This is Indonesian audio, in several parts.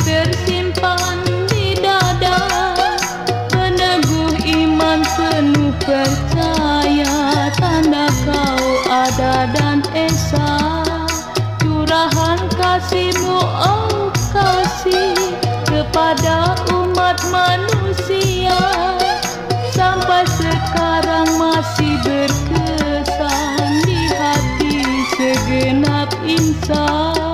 tersimpan di dada Peneguh iman penuh percaya Tanda kau ada dan esa. Curahan kasihmu oh kasih Kepada umat manusia. Sampai sekarang masih berkesan Di hati segenap insan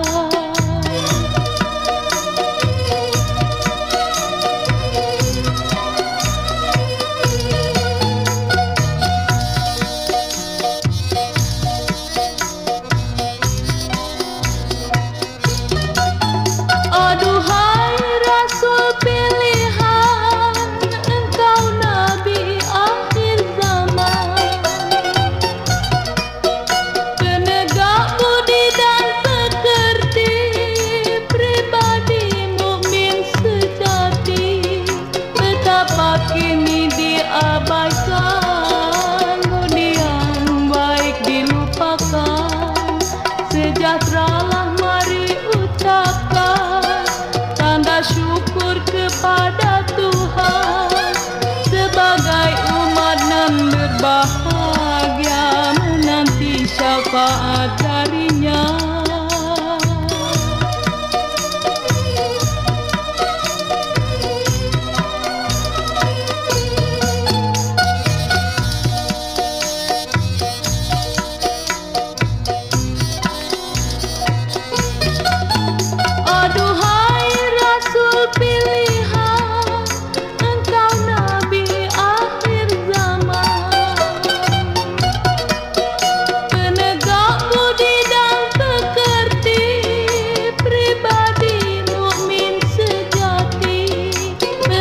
Menanti syafaat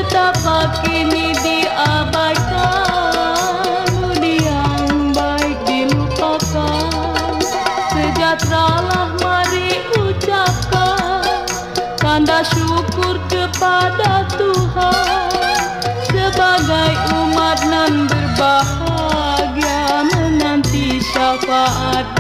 Betapa kini diabaikan yang baik dilupakan Sejahteralah mari ucapkan Tanda syukur kepada Tuhan Sebagai umat nan berbahagia Menanti syafaat